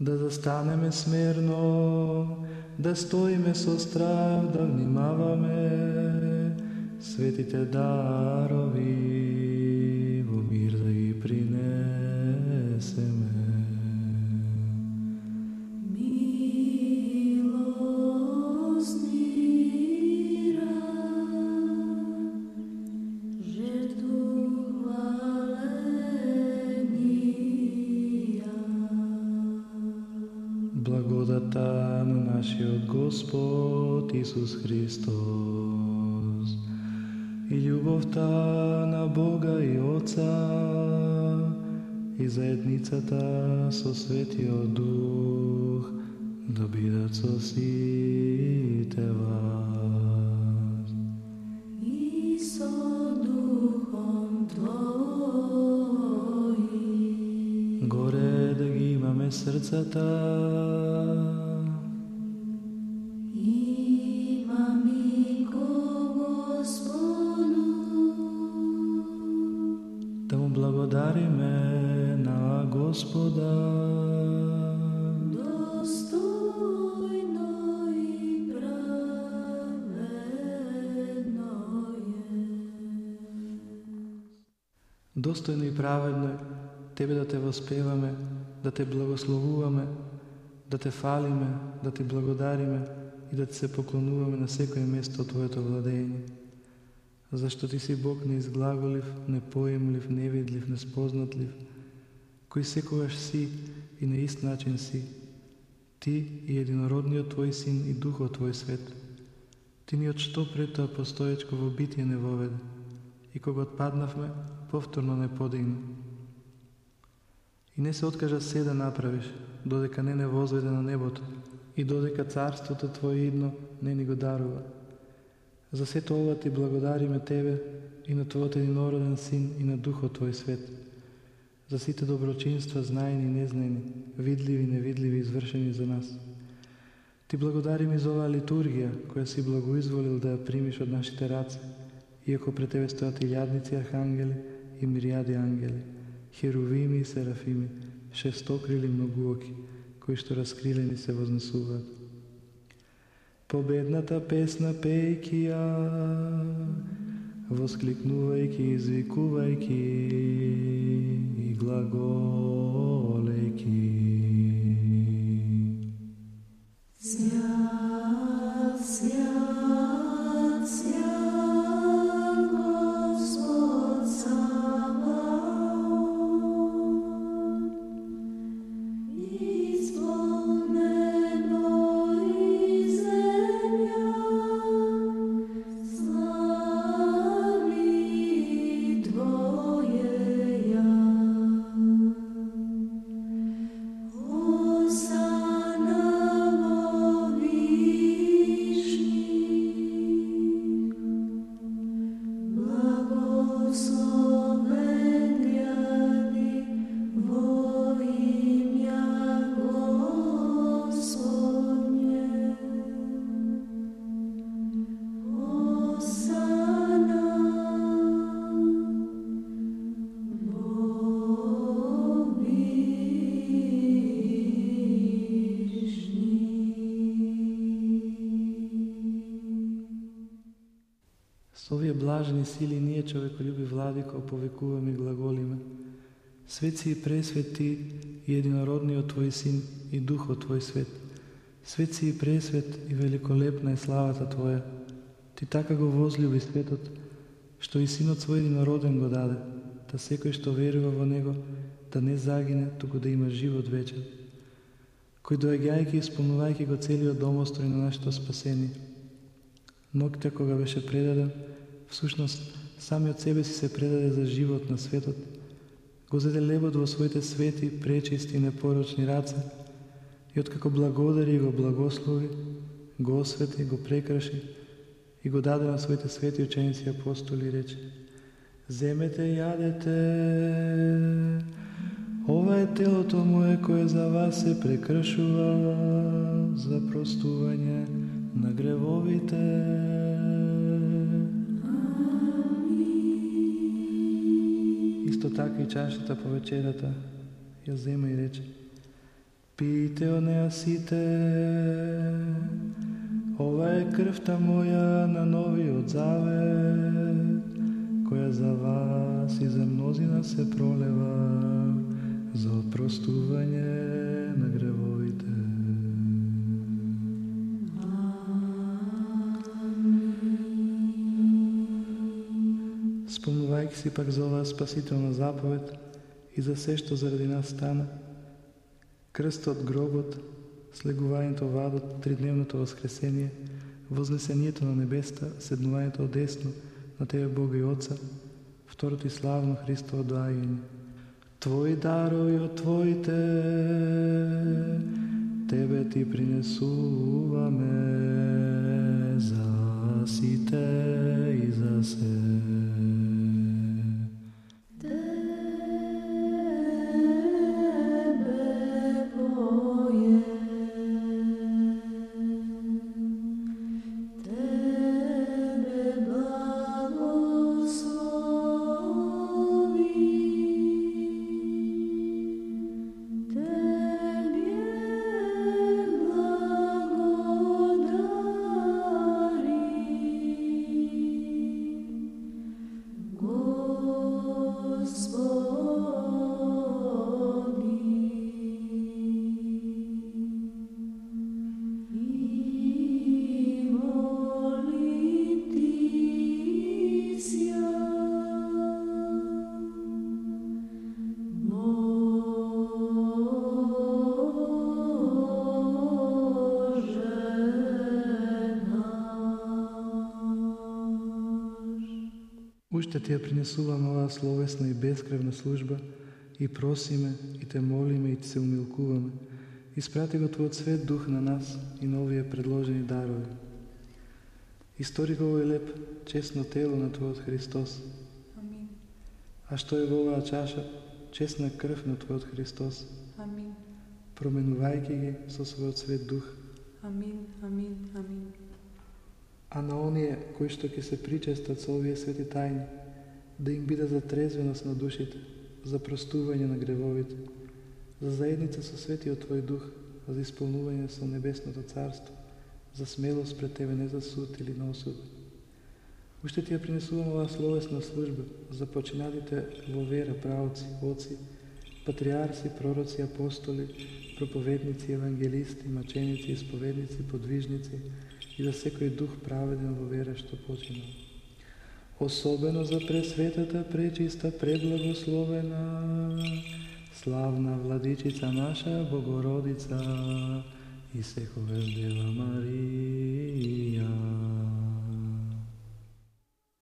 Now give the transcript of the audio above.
Да застанеме смирно, да стоиме со страв, да внимаваме светите дарови. Благодата на нашиот Господ Исус Христос и љубовта на Бога и Отца и заедницата со Светиот Дух да бидат со сите вас. и со духом Твоим. Горе имаме срцата, Имам и ко Господу, да му благодариме на Господа. достойно и праведно е. Достојно и праведно е Тебе да те воспеваме, да те благословуваме, да те фалиме, да ти благодариме и да ти се поклонуваме на секој место од Твоето владење. Зашто Ти си Бог неизглаголив, непоемлив, невидлив, неспознатлив, кој секогаш си и на ист начин си. Ти и единородниот Твој Син и Духот Твој свет. Ти ни од што пред тоа постоечко во битие не воведе и кога отпаднавме, повторно не подигна. И не се откажа се да направиш, додека не не возведе на небото и додека царството Твое идно не ни го дарува. За сето ова ти благодариме Тебе и на Твојот единороден Син и на Духот Твој свет. За сите доброчинства, знаени и незнаени, видливи и невидливи, извршени за нас. Ти благодариме за оваа литургија, која си благоизволил да ја примиш од нашите раце, иако пред Тебе стојат илјадници архангели и мириади ангели, херувими и серафими, шестокрили многуоки, кои што раскрилени се вознесуваат. Победната песна пејки ја, воскликнувајки, извикувајки и глаголејки. Свят, свят, свят, Со овие блажени сили ние човеколюби владико повекуваме и глаголиме. Светци и пресвети и единородниот Твој Син и Духот Твој свет. Светци и пресвет и великолепна е славата Твоја. Ти така го возлюби светот, што и Синот свој единороден го даде, да секој што верува во Него, да не загине, туку да има живот вечен. Кој доаѓајќи и исполнувајќи го целиот домострој на нашето спасение, Ноќта кога беше предаден, всушност самиот себе си се предаде за живот на светот, го зеде лебот во своите свети, пречисти и непорочни раце, и откако благодари и го благослови, го освети, го прекраши и го даде на своите свети ученици и апостоли и рече Земете и јадете, ова е телото мое кое за вас се прекршува за простување на гревовите. Исто така и чашата по вечерата ја зема и рече Пијте од неа сите, ова е крвта моја на новиот завет, која за вас и за мнозина се пролева за опростување на гревовите. Спомнувајќи си пак за оваа спасителна заповед и за се што заради нас стана, крстот, гробот, слегувањето вадот, тридневното воскресение, вознесението на небеста, седнувањето од десно на Тебе Бога и Отца, второто и славно Христово доаѓање. Твои дарови од Твоите, Тебе Ти принесуваме Уште ти ја принесуваме оваа словесна и безкревна служба и просиме и те молиме и ти се умилкуваме. Испрати го Твојот свет дух на нас и на овие предложени дарови. Истори го овој леп, честно тело на Твојот Христос. Амин. А што е во оваа чаша? Честна крв на Твојот Христос, Амин. променувајќи ги со својот свет дух. Амин. Амин. Амин. А на оние кои што ќе се причестат со овие свети тајни, да им биде за трезвеност на душите, за простување на гревовите, за заедница со светиот Твој дух, за исполнување со небесното царство, за смелост пред Тебе не за суд или на осуда. Уште ти ја принесувам оваа словесна служба за починалите во вера правоци, оци, патриарси, пророци, апостоли, проповедници, евангелисти, маченици, исповедници, подвижници и за секој дух праведен во вера што почина. Особено за пресветата, пречиста, преблагословена, славна владичица наша Богородица и секогаш Дева Марија.